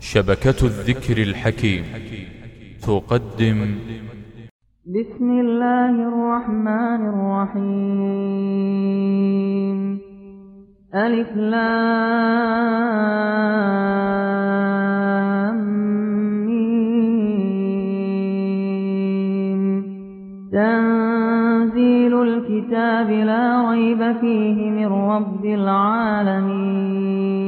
شبكة الذكر الحكيم. تقدم. بسم الله الرحمن الرحيم. ألف لام تنزيل الكتاب لا ريب فيه من رب العالمين.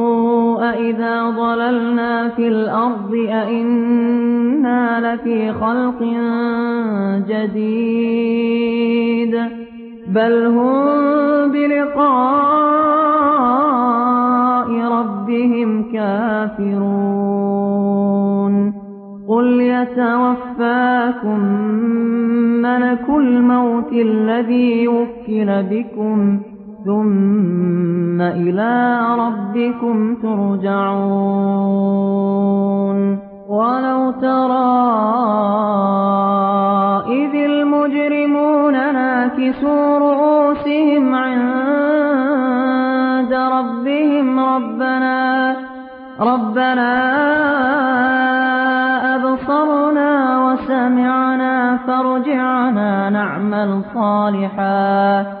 أئذا ضللنا في الأرض أئنا لفي خلق جديد بل هم بلقاء ربهم كافرون قل يتوفاكم ملك الموت الذي يوكل بكم ثم إلى ربكم ترجعون. ولو ترى إذ المجرمون ناكسوا رؤوسهم عند ربهم ربنا ربنا أبصرنا وسمعنا فارجعنا نعمل صالحا.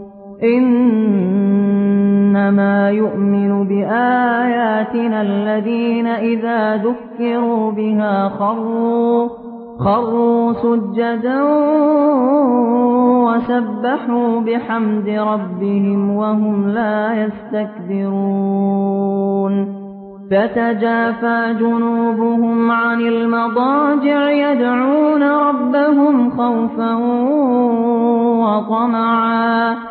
إنما يؤمن بآياتنا الذين إذا ذكروا بها خروا خروا سجدا وسبحوا بحمد ربهم وهم لا يستكبرون. تتجافى جنوبهم عن المضاجع يدعون ربهم خوفا وطمعا.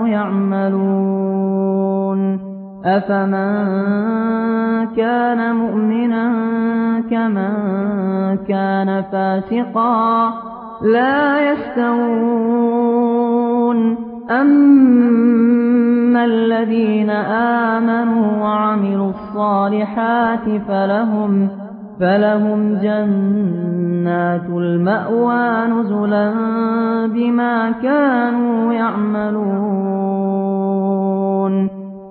أفمن كان مؤمنا كمن كان فاسقا لا يستوون أما الذين آمنوا وعملوا الصالحات فلهم فلهم جنات المأوى نزلا بما كانوا يعملون